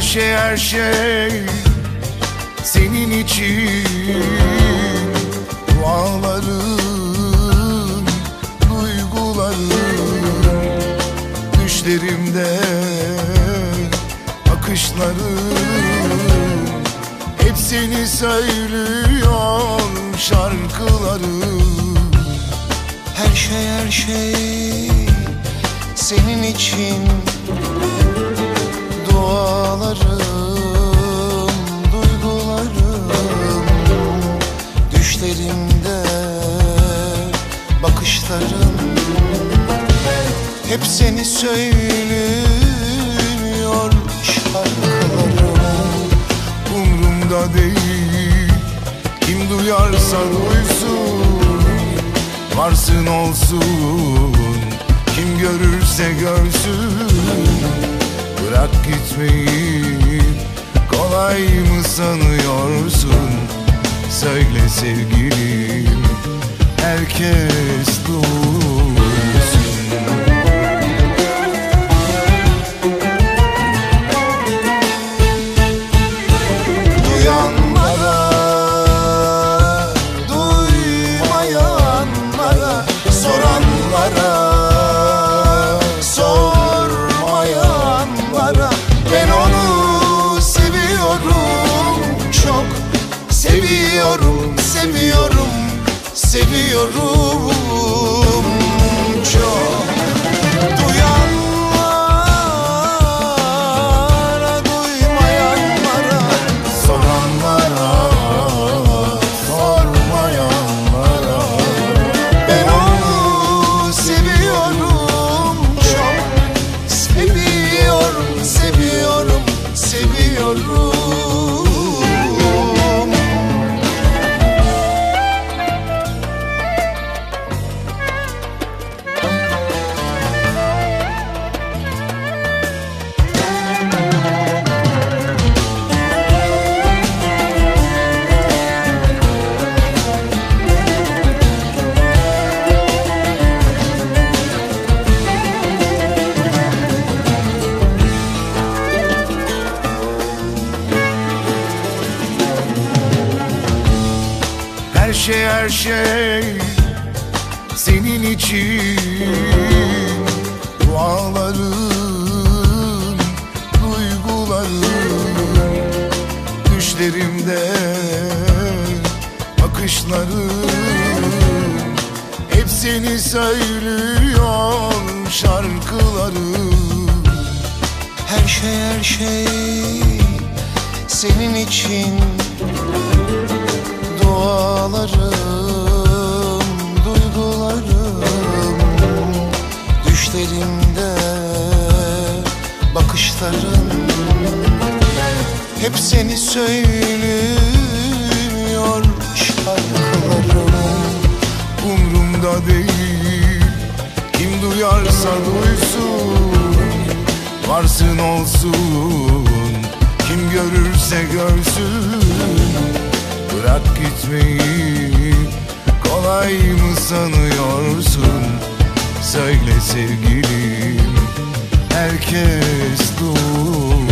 şey her şey senin için. Dualarım, duygularım Düşlerimde bakışlarım Hep seni söylüyor şarkılarım Her şey her şey senin için Dualarım, duygularım Düşlerimde bakışlarım Hep seni söylüyor şarkılarım Umrumda değil. Kim duyarsa duysun Varsın olsun. Kim görürse görsün Bırak gitmeyi. Kolay mı sanıyorsun? Söyle sevgilim Herkes duysun. Duyanlara, duymayanlara, soranlara, seviyorum Her şey her şey senin için. Dualarım, duygularım Düşlerimde bakışlarım Hep seni söylüyor şarkılarım. Her şey her şey senin için Dualarım, duygularım Düşlerimde bakışlarım. Hep seni söylüyor şarkılarım. Umrumda değil. Kim duyarsa duysun Varsın olsun. Kim görürse görsün Bırak gitmeyi Kolay mı sanıyorsun? Söyle sevgilim Herkes duysun.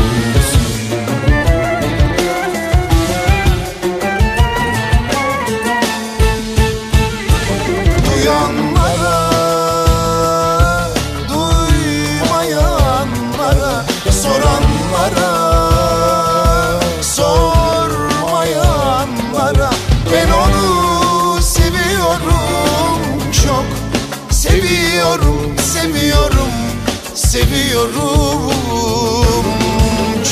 Duyanlara, duymayanlara, soranlara, Seviyorum, seviyorum, seviyorum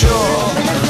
çok.